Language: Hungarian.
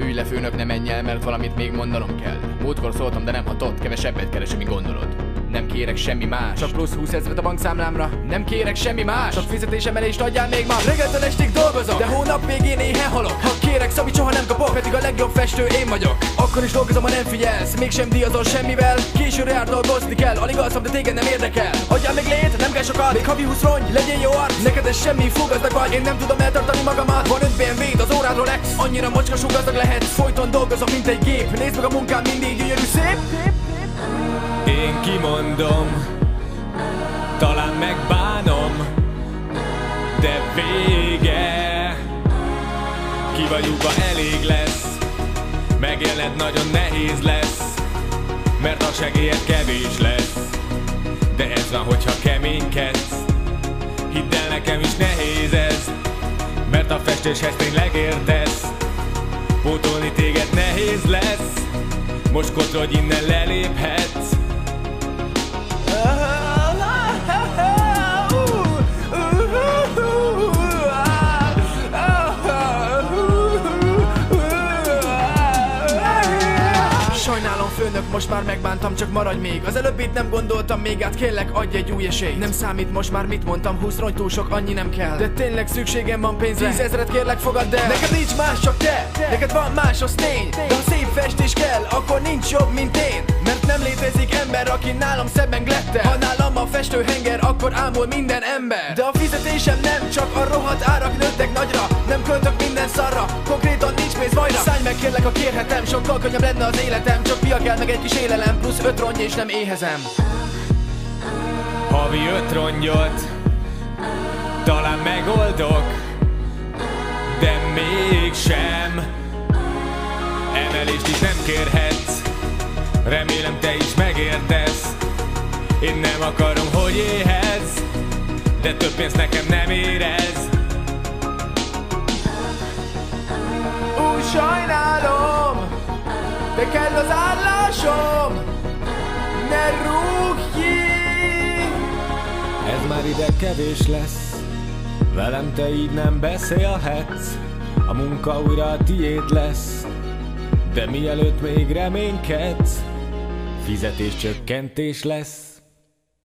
Állj le főnök, ne menj el, mert valamit még mondanom kell. Múltkor szóltam, de nem hatott, kevesebbet keresem, mint gondolod nem kérek semmi más. Csak plusz 20 ezret a bankszámlámra. Nem kérek semmi más. Csak fizetésemelést adjál még ma. Reggeltől estig dolgozom De hónap végén éhen halok. Ha kérek, Szabi soha nem kapok. Pedig a legjobb festő én vagyok. Akkor is dolgozom, ha nem figyelsz. Mégsem díjazol semmivel. Későre jár dolgozni kell. Alig alszom, de téged nem érdekel. Adjál még lét, nem kell sokat. Még havi 20 rongy, legyen jó arc. Neked ez semmi, fú gazdag vagy. Én nem tudom eltartani magamat. Van 5 BMW-d, az órád Rolex Annyira mocskasú gazdag lehet. Folyton dolgozom, mint egy gép. Nézd meg a munkám, mindig én kimondom, talán megbánom, de vége. Kivagyúba elég lesz, megélned nagyon nehéz lesz, mert a segélyed kevés lesz. De ez van, hogyha keménykedsz, hidd el nekem is nehéz ez, mert a festéshez tényleg értesz. Pótolni téged nehéz lesz, most kotrodj innen leléphetsz főnök, most már megbántam, csak maradj még. Az előbb itt nem gondoltam még át, kérlek adj egy új esélyt. Nem számít most már mit mondtam, 20 rongy túl sok, annyi nem kell. De tényleg szükségem van pénzre. Tízezret kérlek fogadd el. Neked nincs más, csak te, neked van más, az tény. De ha szép festés kell, akkor nincs jobb, mint én. Mert nem létezik ember, aki nálam szebben glette Ha nálam a festőhenger, akkor ámul minden ember. De a fizetésem nem csak a rohadt árak nőttek nagyra. Nem költök minden szarra, konkrétan nincs pénz Szállj meg kérlek, ha kérhetem, sokkal könnyebb lenne az életem. Csak pia kell meg egy kis élelem, plusz öt rongy és nem éhezem. Havi öt rongyot Talán megoldok De mégsem. Emelést is nem kérhetsz Remélem te is megértesz. Én nem akarom, hogy éhez De több pénzt nekem nem érez de kell az állásom Ne rúgj Ez már ide kevés lesz Velem te így nem beszélhetsz. A munka újra a tiéd lesz De mielőtt még reménykedsz Fizetés csökkentés lesz